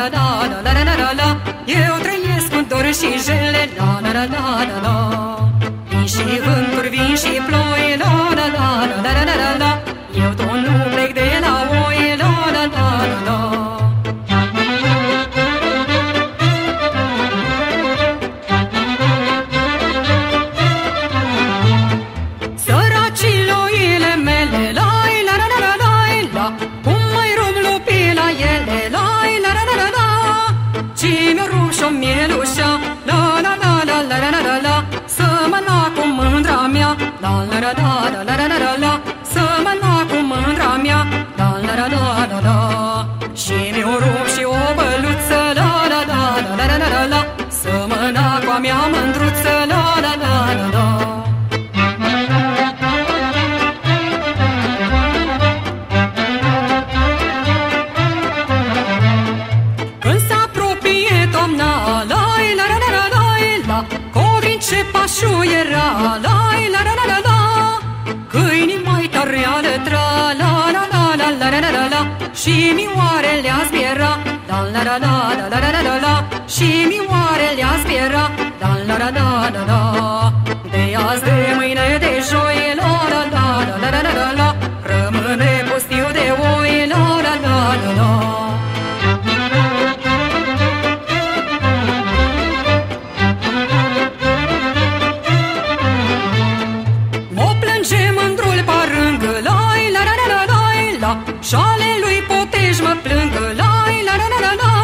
la la la la la la la Eu trăiesc cu dor și jele La la la la la la Vin și vânturi, vin și ploi La la la la la la la la Eu tot nu plec de la oi mielușa La la la la la la la la la Să mă na cu mândra mea La la la la la la la la la la Să mă na cu mândra mea La la la la la la Și mi-o rup și o băluță La la la la la la la la la Să mă na cu a mea mândruță La la la la la ce pașu era, la la la la la la Câinii mai tare alătra, la la la la la la la la la Și mioarele a zbiera, la la la la la la la la la la Și mioarele a zbiera, la la la la la la O plânge mândrul parângă, lai la la la la la la Șale lui potej mă plângă, lai la la la la la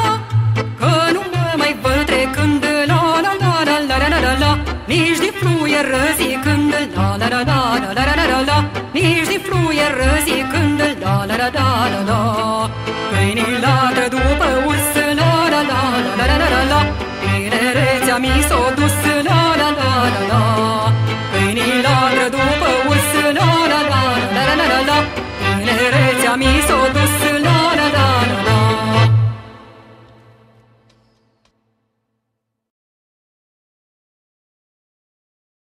Că nu mă mai văd trecând, la la la la la la la la la Nici de fluier răzicând, la la la la la la la la la la Nici de fluier răzicând, la la la la la la missa